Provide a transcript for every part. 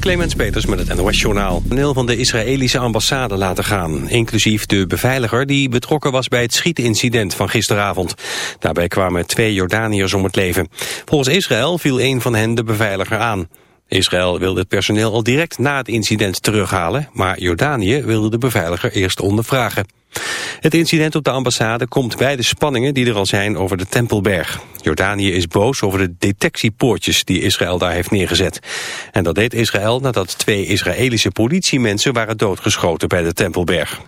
Clemens Peters met het NOS-journaal. Deel van de Israëlische ambassade laten gaan. Inclusief de beveiliger die betrokken was bij het schietincident van gisteravond. Daarbij kwamen twee Jordaniërs om het leven. Volgens Israël viel een van hen de beveiliger aan. Israël wilde het personeel al direct na het incident terughalen... maar Jordanië wilde de beveiliger eerst ondervragen. Het incident op de ambassade komt bij de spanningen die er al zijn over de Tempelberg. Jordanië is boos over de detectiepoortjes die Israël daar heeft neergezet. En dat deed Israël nadat twee Israëlische politiemensen waren doodgeschoten bij de Tempelberg.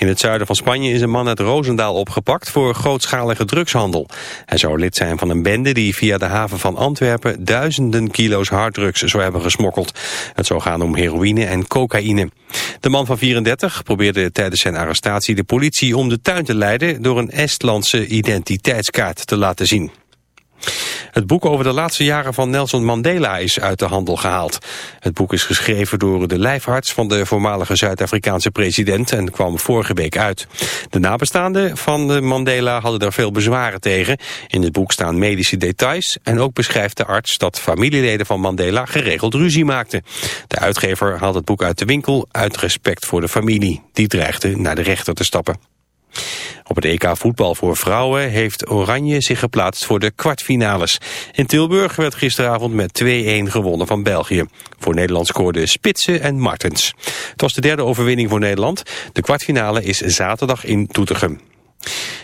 In het zuiden van Spanje is een man uit Roosendaal opgepakt voor grootschalige drugshandel. Hij zou lid zijn van een bende die via de haven van Antwerpen duizenden kilo's harddrugs zou hebben gesmokkeld. Het zou gaan om heroïne en cocaïne. De man van 34 probeerde tijdens zijn arrestatie de politie om de tuin te leiden door een Estlandse identiteitskaart te laten zien. Het boek over de laatste jaren van Nelson Mandela is uit de handel gehaald. Het boek is geschreven door de lijfarts van de voormalige Zuid-Afrikaanse president en kwam vorige week uit. De nabestaanden van de Mandela hadden er veel bezwaren tegen. In het boek staan medische details en ook beschrijft de arts dat familieleden van Mandela geregeld ruzie maakten. De uitgever haalt het boek uit de winkel uit respect voor de familie. Die dreigde naar de rechter te stappen. Op het EK voetbal voor vrouwen heeft Oranje zich geplaatst voor de kwartfinales. In Tilburg werd gisteravond met 2-1 gewonnen van België. Voor Nederland scoorden Spitsen en Martens. Het was de derde overwinning voor Nederland. De kwartfinale is zaterdag in Toetegem.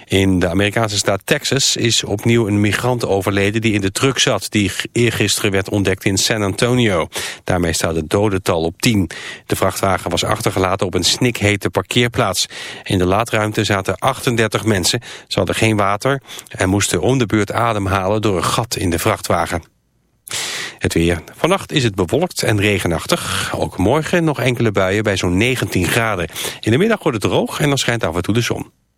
In de Amerikaanse staat Texas is opnieuw een migrant overleden die in de truck zat, die eergisteren werd ontdekt in San Antonio. Daarmee staat het dodental op 10. De vrachtwagen was achtergelaten op een snikhete parkeerplaats. In de laadruimte zaten 38 mensen, ze hadden geen water en moesten om de beurt ademhalen door een gat in de vrachtwagen. Het weer. Vannacht is het bewolkt en regenachtig. Ook morgen nog enkele buien bij zo'n 19 graden. In de middag wordt het droog en dan schijnt af en toe de zon.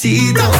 see the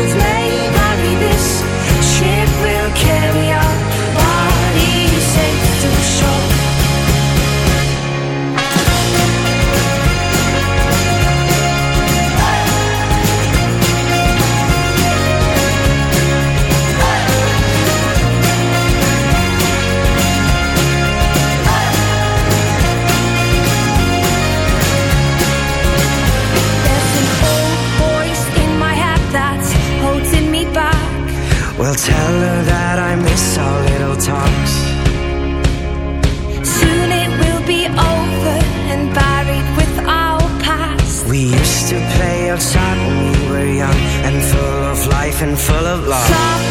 and full of love.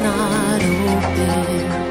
not open.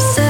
yourself.